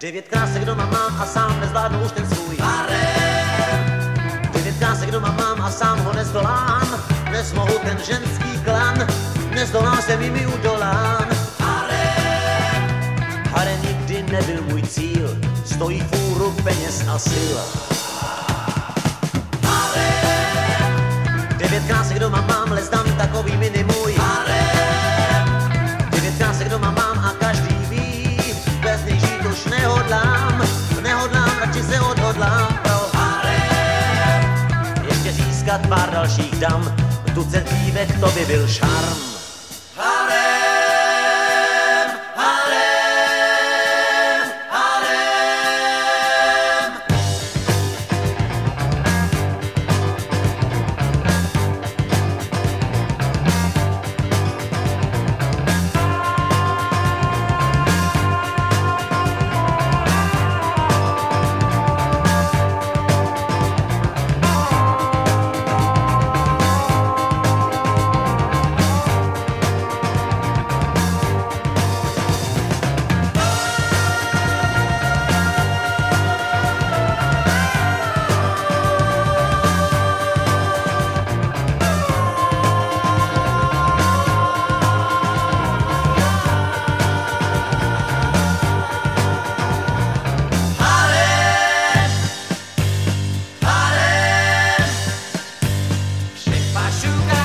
Devět krásek doma mám a sám nezvládnu už ten svůj harem. Devět krásek doma mám a sám ho nezdolám, nezmohu ten ženský klan, nezdolám se mi udolán. Harem, harem nikdy nebyl můj cíl, stojí fůru peněz a sil. Odhodlám pro harem. Ještě získat pár dalších dam, tucet dívek, to by byl šarm. to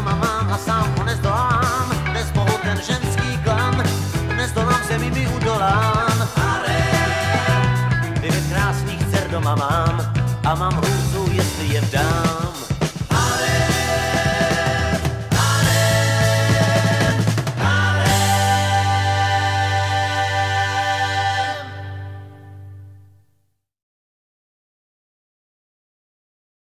doma mám a sám ho nezdolám, nezbohu ten ženský klam, nezdolám zemi mi udolám. Are! Devět krásných dcer doma mám a mám hůzu, jestli je vdám.